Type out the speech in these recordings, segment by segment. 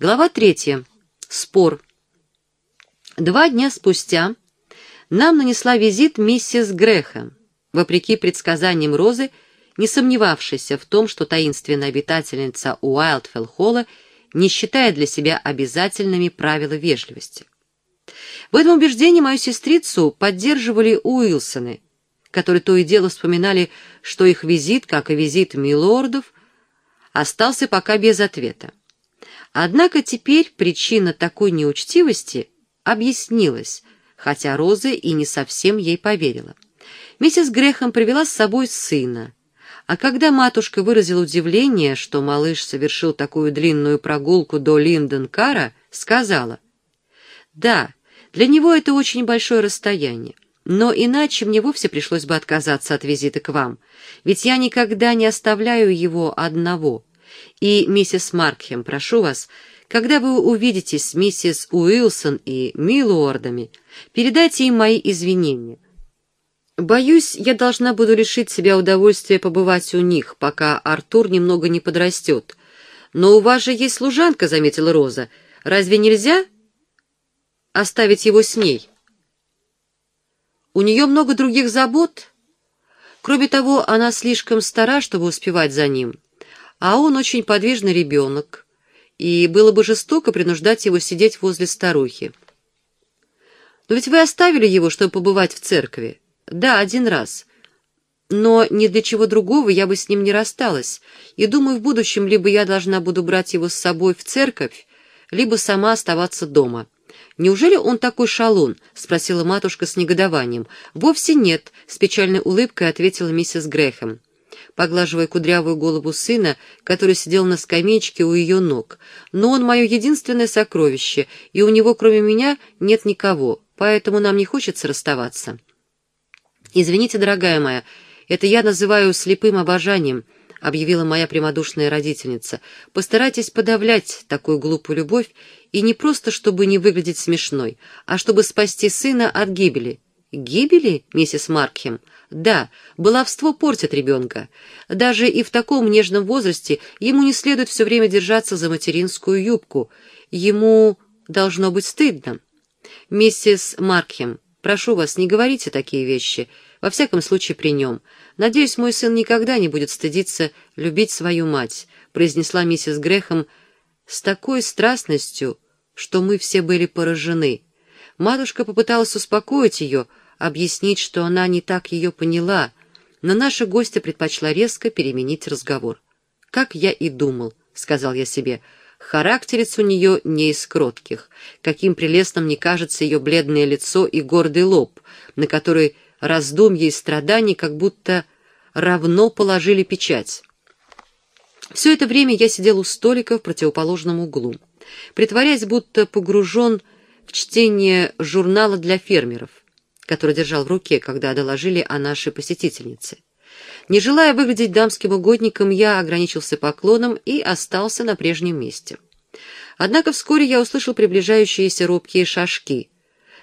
Глава третья. Спор. Два дня спустя нам нанесла визит миссис Грэхэм. Вопреки предсказаниям Розы, не сомневавшейся в том, что таинственная обитательница Уайлдфелл-Холла не считает для себя обязательными правила вежливости. В этом убеждении мою сестрицу поддерживали Уилсоны, которые то и дело вспоминали, что их визит, как и визит милордов, остался пока без ответа. Однако теперь причина такой неучтивости объяснилась, хотя Роза и не совсем ей поверила. Миссис Грехом привела с собой сына, а когда матушка выразила удивление, что малыш совершил такую длинную прогулку до Линденкара, сказала, «Да, для него это очень большое расстояние, но иначе мне вовсе пришлось бы отказаться от визита к вам, ведь я никогда не оставляю его одного. И, миссис Маркхем, прошу вас, когда вы увидитесь с миссис Уилсон и милуордами, передайте им мои извинения». Боюсь, я должна буду лишить себя удовольствия побывать у них, пока Артур немного не подрастет. Но у вас же есть служанка, — заметила Роза. Разве нельзя оставить его с ней? У нее много других забот. Кроме того, она слишком стара, чтобы успевать за ним. А он очень подвижный ребенок, и было бы жестоко принуждать его сидеть возле старухи. Но ведь вы оставили его, чтобы побывать в церкви. Да, один раз. Но ни для чего другого я бы с ним не рассталась, и думаю, в будущем либо я должна буду брать его с собой в церковь, либо сама оставаться дома. «Неужели он такой шалун?» — спросила матушка с негодованием. «Вовсе нет», — с печальной улыбкой ответила миссис Грэхэм, поглаживая кудрявую голову сына, который сидел на скамеечке у ее ног. «Но он мое единственное сокровище, и у него, кроме меня, нет никого, поэтому нам не хочется расставаться». «Извините, дорогая моя, это я называю слепым обожанием», — объявила моя прямодушная родительница. «Постарайтесь подавлять такую глупую любовь, и не просто, чтобы не выглядеть смешной, а чтобы спасти сына от гибели». «Гибели, миссис Маркхем?» «Да, баловство портит ребенка. Даже и в таком нежном возрасте ему не следует все время держаться за материнскую юбку. Ему должно быть стыдно». «Миссис Маркхем, Прошу вас, не говорите такие вещи, во всяком случае при нем. Надеюсь, мой сын никогда не будет стыдиться любить свою мать», произнесла миссис Грехом с такой страстностью, что мы все были поражены. Матушка попыталась успокоить ее, объяснить, что она не так ее поняла, но наша гостья предпочла резко переменить разговор. «Как я и думал», — сказал я себе, — Характерец у нее не из кротких. Каким прелестным не кажется ее бледное лицо и гордый лоб, на который раздумья и страдания как будто равно положили печать. Все это время я сидел у столика в противоположном углу, притворяясь, будто погружен в чтение журнала для фермеров, который держал в руке, когда доложили о нашей посетительнице. Не желая выглядеть дамским угодником, я ограничился поклоном и остался на прежнем месте. Однако вскоре я услышал приближающиеся робкие шажки.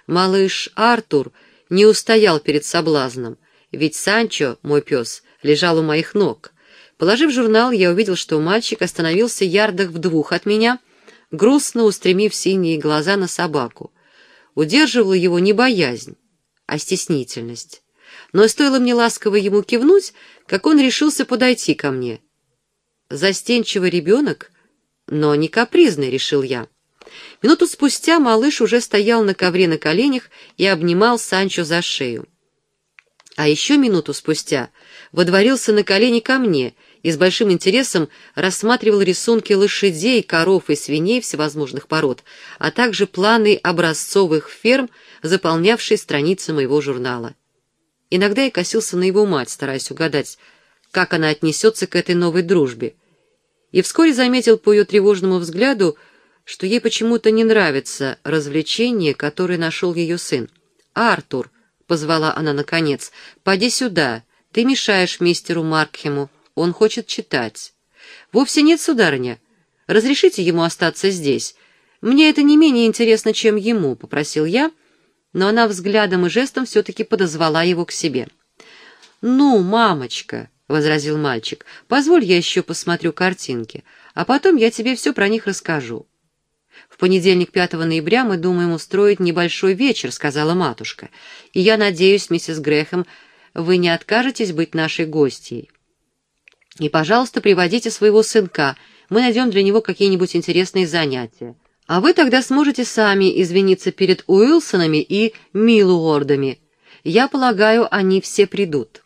Малыш Артур не устоял перед соблазном, ведь Санчо, мой пес, лежал у моих ног. Положив журнал, я увидел, что мальчик остановился ярдах в двух от меня, грустно устремив синие глаза на собаку. Удерживала его не боязнь, а стеснительность но стоило мне ласково ему кивнуть, как он решился подойти ко мне. Застенчивый ребенок, но не капризный, решил я. Минуту спустя малыш уже стоял на ковре на коленях и обнимал Санчо за шею. А еще минуту спустя водворился на колени ко мне и с большим интересом рассматривал рисунки лошадей, коров и свиней всевозможных пород, а также планы образцовых ферм, заполнявшие страницы моего журнала. Иногда я косился на его мать, стараясь угадать, как она отнесется к этой новой дружбе. И вскоре заметил по ее тревожному взгляду, что ей почему-то не нравится развлечение, которое нашел ее сын. «Артур», — позвала она наконец, — «поди сюда, ты мешаешь мистеру Маркхему, он хочет читать». «Вовсе нет, сударыня. Разрешите ему остаться здесь. Мне это не менее интересно, чем ему», — попросил я, — но она взглядом и жестом все-таки подозвала его к себе. «Ну, мамочка», — возразил мальчик, — «позволь я еще посмотрю картинки, а потом я тебе все про них расскажу». «В понедельник, 5 ноября, мы думаем устроить небольшой вечер», — сказала матушка. «И я надеюсь, миссис Грэхэм, вы не откажетесь быть нашей гостьей. И, пожалуйста, приводите своего сынка, мы найдем для него какие-нибудь интересные занятия. А вы тогда сможете сами извиниться перед Уилсонами и Милуордами. Я полагаю, они все придут.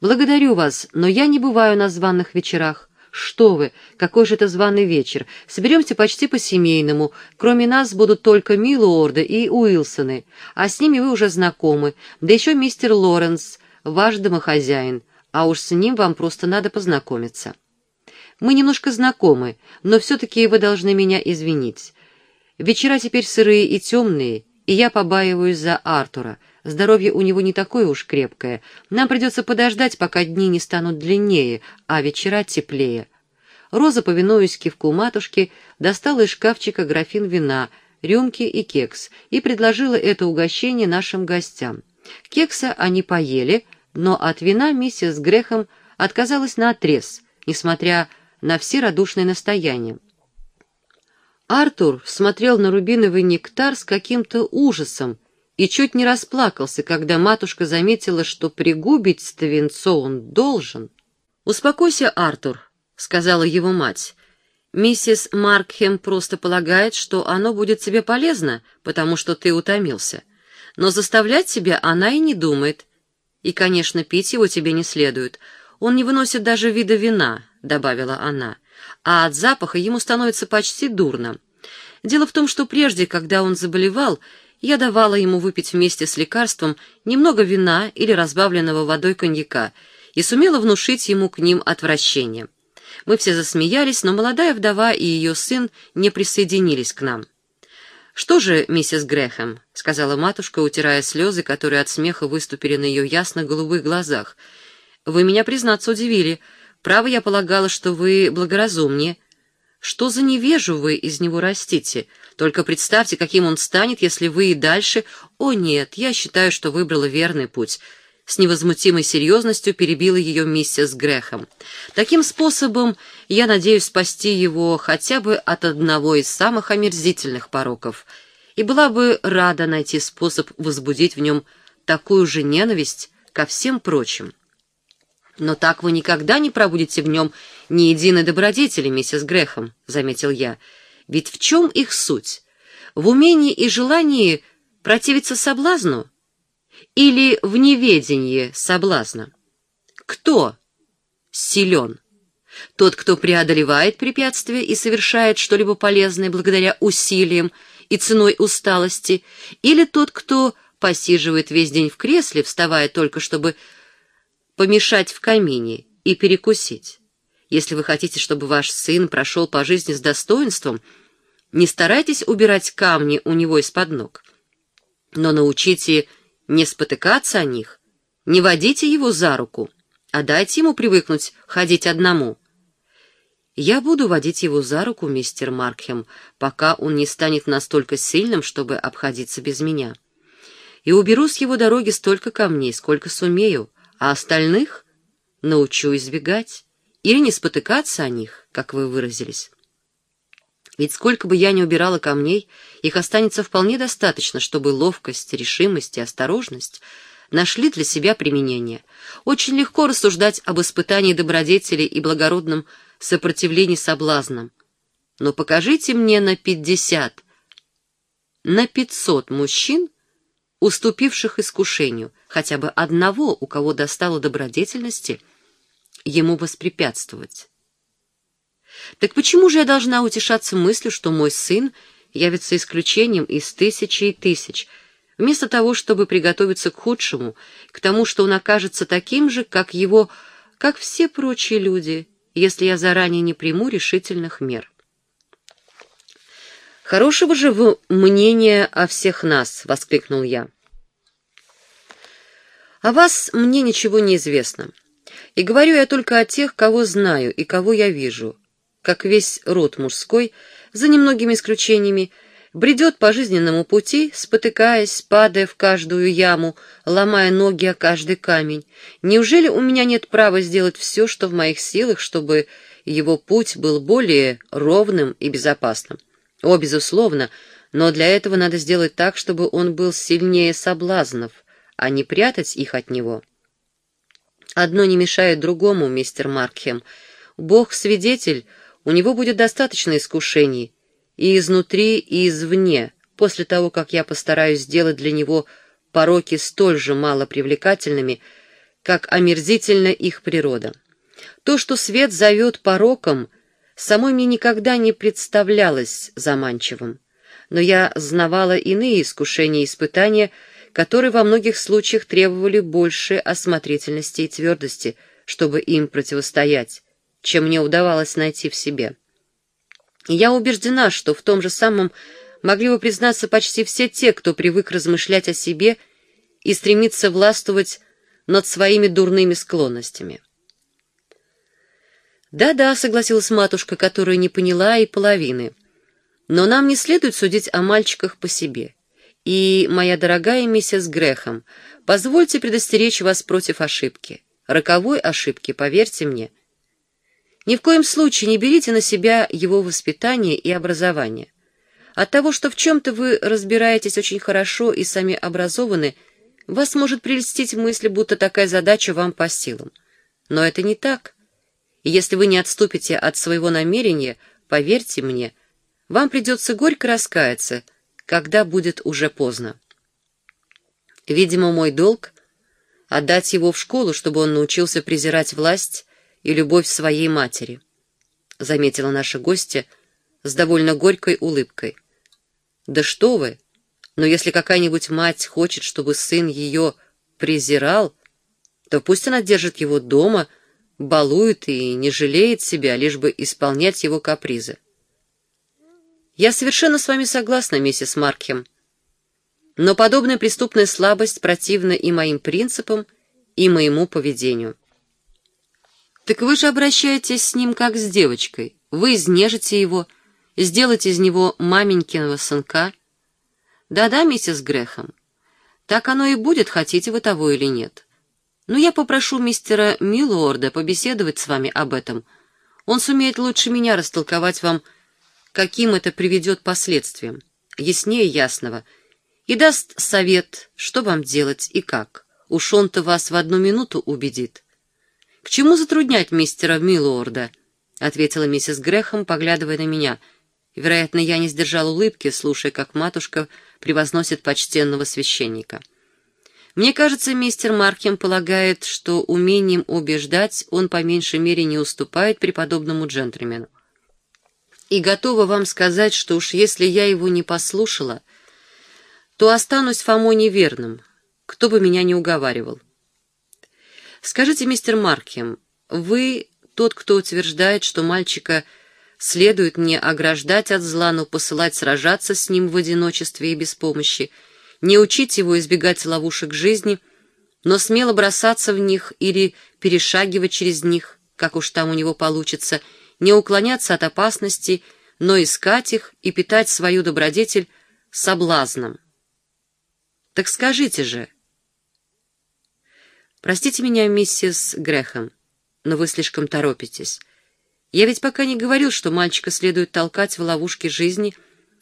Благодарю вас, но я не бываю на званых вечерах. «Что вы! Какой же это званый вечер! Соберемся почти по-семейному. Кроме нас будут только Милуорды и Уилсоны, а с ними вы уже знакомы. Да еще мистер Лоренс, ваш домохозяин, а уж с ним вам просто надо познакомиться. Мы немножко знакомы, но все-таки вы должны меня извинить. Вечера теперь сырые и темные, и я побаиваюсь за Артура». Здоровье у него не такое уж крепкое. Нам придется подождать, пока дни не станут длиннее, а вечера теплее. Роза, повинуясь кивку матушки, достала из шкафчика графин вина, рюмки и кекс и предложила это угощение нашим гостям. Кекса они поели, но от вина миссис Грехом отказалась наотрез, несмотря на все радушные настояния. Артур смотрел на рубиновый нектар с каким-то ужасом, и чуть не расплакался, когда матушка заметила, что пригубить-то он должен. «Успокойся, Артур», — сказала его мать. «Миссис Маркхем просто полагает, что оно будет тебе полезно, потому что ты утомился. Но заставлять тебя она и не думает. И, конечно, пить его тебе не следует. Он не выносит даже вида вина», — добавила она. «А от запаха ему становится почти дурно. Дело в том, что прежде, когда он заболевал, я давала ему выпить вместе с лекарством немного вина или разбавленного водой коньяка и сумела внушить ему к ним отвращение. Мы все засмеялись, но молодая вдова и ее сын не присоединились к нам. «Что же, миссис Грэхэм», — сказала матушка, утирая слезы, которые от смеха выступили на ее ясно-голубых глазах, — «вы меня, признаться, удивили. Право, я полагала, что вы благоразумнее. Что за невежу вы из него растите? Только представьте, каким он станет, если вы и дальше... О нет, я считаю, что выбрала верный путь. С невозмутимой серьезностью перебила ее миссис Грехом. Таким способом я надеюсь спасти его хотя бы от одного из самых омерзительных пороков. И была бы рада найти способ возбудить в нем такую же ненависть ко всем прочим. «Но так вы никогда не пробудете в нем ни единой добродетели, миссис Грехом», — заметил я. Ведь в чем их суть? В умении и желании противиться соблазну? Или в неведении соблазна? Кто силен? Тот, кто преодолевает препятствия и совершает что-либо полезное благодаря усилиям и ценой усталости, или тот, кто посиживает весь день в кресле, вставая только, чтобы помешать в камине и перекусить? Если вы хотите, чтобы ваш сын прошел по жизни с достоинством, не старайтесь убирать камни у него из-под ног, но научите не спотыкаться о них, не водите его за руку, а дайте ему привыкнуть ходить одному. Я буду водить его за руку, мистер Маркхем, пока он не станет настолько сильным, чтобы обходиться без меня. И уберу с его дороги столько камней, сколько сумею, а остальных научу избегать или не спотыкаться о них, как вы выразились. Ведь сколько бы я ни убирала камней, их останется вполне достаточно, чтобы ловкость, решимость и осторожность нашли для себя применение. Очень легко рассуждать об испытании добродетели и благородном сопротивлении соблазнам. Но покажите мне на пятьдесят, на пятьсот мужчин, уступивших искушению, хотя бы одного, у кого достало добродетельности — ему воспрепятствовать. Так почему же я должна утешаться мыслью, что мой сын явится исключением из тысячи и тысяч, вместо того, чтобы приготовиться к худшему, к тому, что он окажется таким же, как его, как все прочие люди, если я заранее не приму решительных мер? «Хорошего же мнения о всех нас!» — воскликнул я. «О вас мне ничего не известно. И говорю я только о тех, кого знаю и кого я вижу, как весь род мужской, за немногими исключениями, бредет по жизненному пути, спотыкаясь, падая в каждую яму, ломая ноги о каждый камень. Неужели у меня нет права сделать все, что в моих силах, чтобы его путь был более ровным и безопасным? О, безусловно, но для этого надо сделать так, чтобы он был сильнее соблазнов, а не прятать их от него. Одно не мешает другому, мистер Маркхем. Бог свидетель, у него будет достаточно искушений, и изнутри, и извне, после того, как я постараюсь сделать для него пороки столь же мало привлекательными, как омерзительна их природа. То, что свет зовет пороком, самой мне никогда не представлялось заманчивым. Но я знавала иные искушения и испытания, которые во многих случаях требовали больше осмотрительности и твердости, чтобы им противостоять, чем мне удавалось найти в себе. И я убеждена, что в том же самом могли бы признаться почти все те, кто привык размышлять о себе и стремиться властвовать над своими дурными склонностями. «Да-да», — согласилась матушка, которая не поняла и половины. «Но нам не следует судить о мальчиках по себе. И, моя дорогая миссис Грехом, позвольте предостеречь вас против ошибки. Роковой ошибки, поверьте мне. Ни в коем случае не берите на себя его воспитание и образование. От того, что в чем-то вы разбираетесь очень хорошо и сами образованы, вас может прельстить мысль, будто такая задача вам по силам. Но это не так. И если вы не отступите от своего намерения, поверьте мне, вам придется горько раскаяться, когда будет уже поздно. Видимо, мой долг — отдать его в школу, чтобы он научился презирать власть и любовь своей матери, — заметила наша гостья с довольно горькой улыбкой. «Да что вы! Но если какая-нибудь мать хочет, чтобы сын ее презирал, то пусть она держит его дома — балует и не жалеет себя, лишь бы исполнять его капризы. Я совершенно с вами согласна, миссис Маркхем. Но подобная преступная слабость противна и моим принципам, и моему поведению. Так вы же обращаетесь с ним как с девочкой. Вы изнежите его, сделаете из него маменькиного сынка. Да-да, миссис Грехом, так оно и будет, хотите вы того или нет. Но я попрошу мистера Милуорда побеседовать с вами об этом. Он сумеет лучше меня растолковать вам, каким это приведет последствиям, яснее ясного, и даст совет, что вам делать и как. Уж он-то вас в одну минуту убедит. — К чему затруднять мистера Милуорда? — ответила миссис Грехом, поглядывая на меня. Вероятно, я не сдержал улыбки, слушая, как матушка превозносит почтенного священника. — мне кажется, мистер Маркем полагает, что умением убеждать он по меньшей мере не уступает преподобному джентльмену. И готова вам сказать, что уж если я его не послушала, то останусь Фомо неверным, кто бы меня не уговаривал. Скажите, мистер Маркем, вы тот, кто утверждает, что мальчика следует не ограждать от зла, но посылать сражаться с ним в одиночестве и без помощи, не учить его избегать ловушек жизни, но смело бросаться в них или перешагивать через них, как уж там у него получится, не уклоняться от опасностей, но искать их и питать свою добродетель соблазном. Так скажите же. Простите меня, миссис Грэхэм, но вы слишком торопитесь. Я ведь пока не говорил, что мальчика следует толкать в ловушки жизни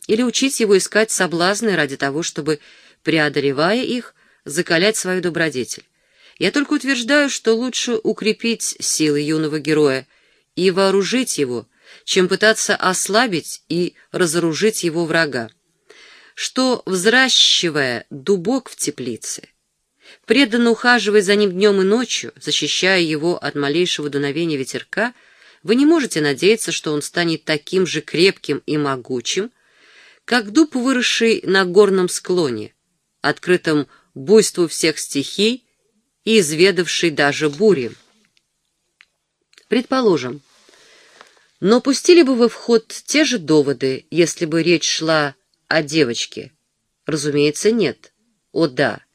или учить его искать соблазны ради того, чтобы преодолевая их, закалять свою добродетель. Я только утверждаю, что лучше укрепить силы юного героя и вооружить его, чем пытаться ослабить и разоружить его врага. Что, взращивая дубок в теплице, преданно ухаживая за ним днем и ночью, защищая его от малейшего дуновения ветерка, вы не можете надеяться, что он станет таким же крепким и могучим, как дуб, выросший на горном склоне, открытым буйству всех стихий и изведавший даже бури. Предположим, но пустили бы вы в ход те же доводы, если бы речь шла о девочке? Разумеется, нет. О, да.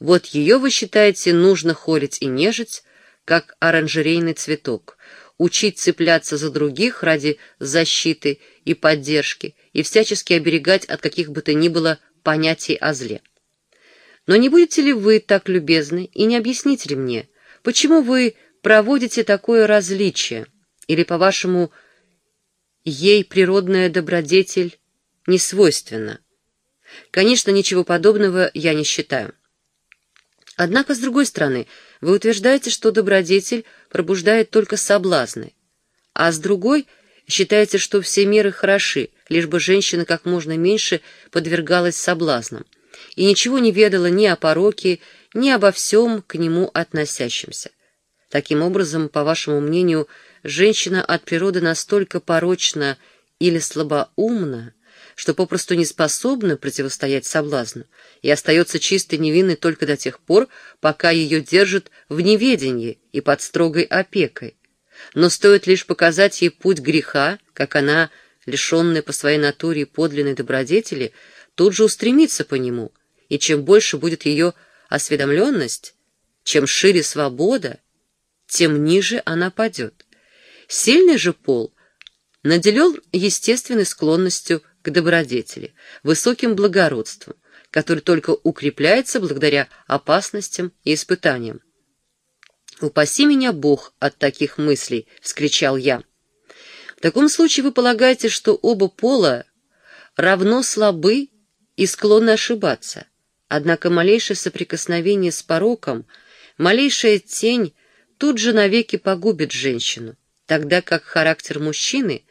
Вот ее, вы считаете, нужно холить и нежить, как оранжерейный цветок, учить цепляться за других ради защиты и поддержки и всячески оберегать от каких бы то ни было понятий о зле. Но не будете ли вы так любезны и не объясните ли мне, почему вы проводите такое различие? Или, по-вашему, ей природная добродетель не свойственно. Конечно, ничего подобного я не считаю. Однако, с другой стороны, вы утверждаете, что добродетель пробуждает только соблазны, а с другой считаете, что все меры хороши, лишь бы женщина как можно меньше подвергалась соблазнам и ничего не ведала ни о пороке, ни обо всем к нему относящемся. Таким образом, по вашему мнению, женщина от природы настолько порочна или слабоумна, что попросту не способна противостоять соблазну и остается чистой невинной только до тех пор, пока ее держат в неведении и под строгой опекой. Но стоит лишь показать ей путь греха, как она, лишенная по своей натуре подлинной добродетели, тут же устремится по нему, и чем больше будет ее осведомленность, чем шире свобода, тем ниже она падет. Сильный же пол наделен естественной склонностью к добродетели, высоким благородством, который только укрепляется благодаря опасностям и испытаниям. «Упаси меня, Бог, от таких мыслей!» — вскричал я. «В таком случае вы полагаете, что оба пола равно слабы и склонны ошибаться, однако малейшее соприкосновение с пороком, малейшая тень тут же навеки погубит женщину, тогда как характер мужчины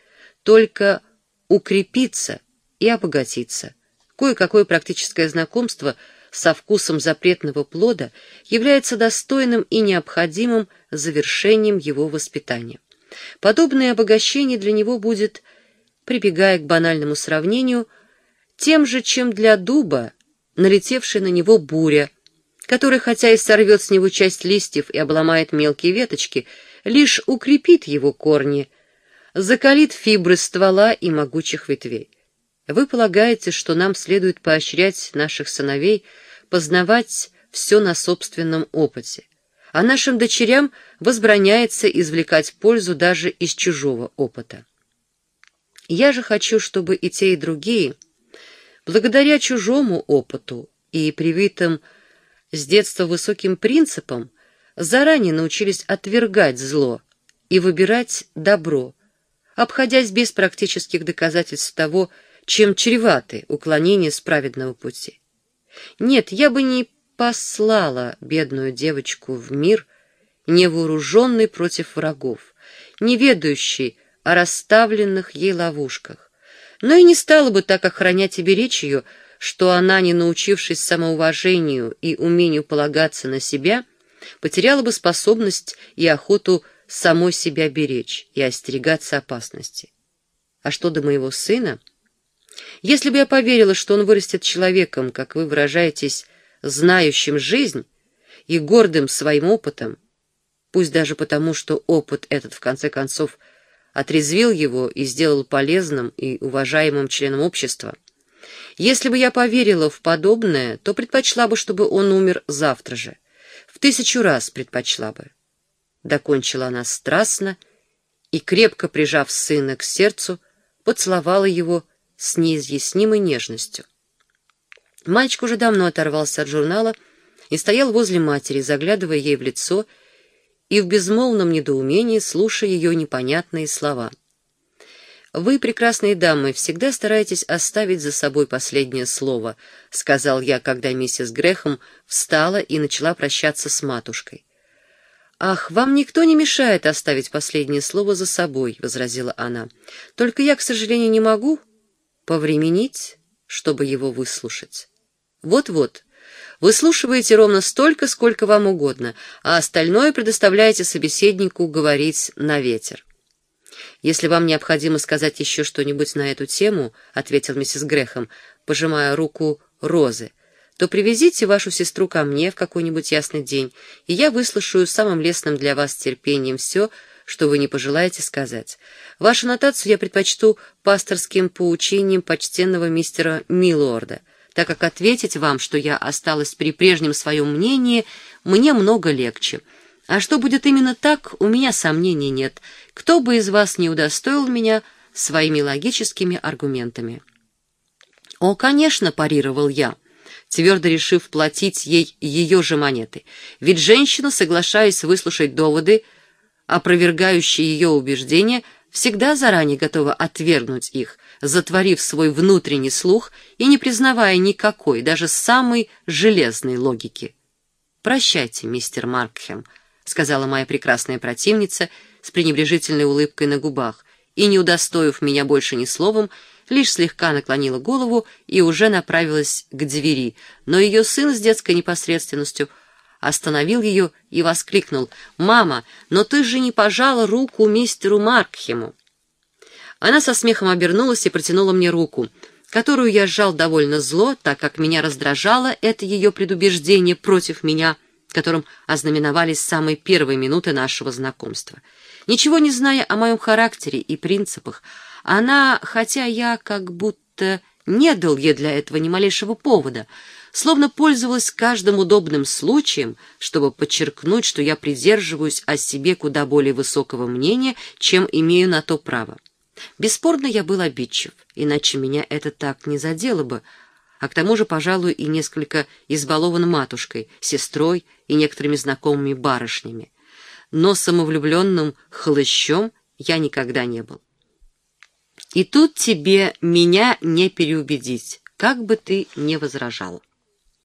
только укрепится и обогатиться. Кое-какое практическое знакомство со вкусом запретного плода является достойным и необходимым завершением его воспитания. Подобное обогащение для него будет, прибегая к банальному сравнению, тем же, чем для дуба, налетевшая на него буря, который, хотя и сорвет с него часть листьев и обломает мелкие веточки, лишь укрепит его корни, закалит фибры ствола и могучих ветвей. Вы полагаете, что нам следует поощрять наших сыновей познавать все на собственном опыте, а нашим дочерям возбраняется извлекать пользу даже из чужого опыта. Я же хочу, чтобы и те, и другие, благодаря чужому опыту и привитым с детства высоким принципам, заранее научились отвергать зло и выбирать добро, обходясь без практических доказательств того, чем чреваты уклонения с праведного пути. Нет, я бы не послала бедную девочку в мир, невооруженный против врагов, не ведающий о расставленных ей ловушках, но и не стала бы так охранять и беречь ее, что она, не научившись самоуважению и умению полагаться на себя, потеряла бы способность и охоту самой себя беречь и остерегаться опасности. А что до моего сына — если бы я поверила, что он вырастет человеком, как вы выражаетесь, знающим жизнь и гордым своим опытом, пусть даже потому, что опыт этот, в конце концов, отрезвил его и сделал полезным и уважаемым членом общества, если бы я поверила в подобное, то предпочла бы, чтобы он умер завтра же. В тысячу раз предпочла бы. Докончила она страстно и, крепко прижав сына к сердцу, поцеловала его, с неизъяснимой нежностью. Мальчик уже давно оторвался от журнала и стоял возле матери, заглядывая ей в лицо и в безмолвном недоумении слушая ее непонятные слова. «Вы, прекрасные дамы, всегда стараетесь оставить за собой последнее слово», — сказал я, когда миссис Грехом встала и начала прощаться с матушкой. «Ах, вам никто не мешает оставить последнее слово за собой», — возразила она. «Только я, к сожалению, не могу повременить, чтобы его выслушать. Вот-вот, выслушиваете ровно столько, сколько вам угодно, а остальное предоставляете собеседнику говорить на ветер. «Если вам необходимо сказать еще что-нибудь на эту тему», — ответил миссис Грехом, пожимая руку Розы, то привезите вашу сестру ко мне в какой-нибудь ясный день, и я выслушаю самым лестным для вас терпением все, что вы не пожелаете сказать. Вашу нотацию я предпочту пасторским поучением почтенного мистера Милорда, так как ответить вам, что я осталась при прежнем своем мнении, мне много легче. А что будет именно так, у меня сомнений нет. Кто бы из вас не удостоил меня своими логическими аргументами. «О, конечно», — парировал я, твердо решив платить ей ее же монеты. Ведь женщина, соглашаясь выслушать доводы, опровергающие ее убеждения, всегда заранее готова отвергнуть их, затворив свой внутренний слух и не признавая никакой, даже самой железной логики. «Прощайте, мистер Маркхем», — сказала моя прекрасная противница с пренебрежительной улыбкой на губах, и, не удостоив меня больше ни словом, лишь слегка наклонила голову и уже направилась к двери, но ее сын с детской непосредственностью — остановил ее и воскликнул. «Мама, но ты же не пожала руку мистеру Маркхему!» Она со смехом обернулась и протянула мне руку, которую я сжал довольно зло, так как меня раздражало это ее предубеждение против меня, которым ознаменовались самые первые минуты нашего знакомства. Ничего не зная о моем характере и принципах, она, хотя я как будто не дал ей для этого ни малейшего повода, словно пользовалась каждым удобным случаем, чтобы подчеркнуть, что я придерживаюсь о себе куда более высокого мнения, чем имею на то право. Бесспорно, я был обидчив, иначе меня это так не задело бы, а к тому же, пожалуй, и несколько избалован матушкой, сестрой и некоторыми знакомыми барышнями. Но самовлюбленным хлыщом я никогда не был. И тут тебе меня не переубедить, как бы ты не возражал.